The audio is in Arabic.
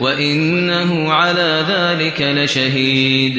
وَإِنَّهُ عَلَىٰ ذَٰلِكَ لَشَهِيدٌ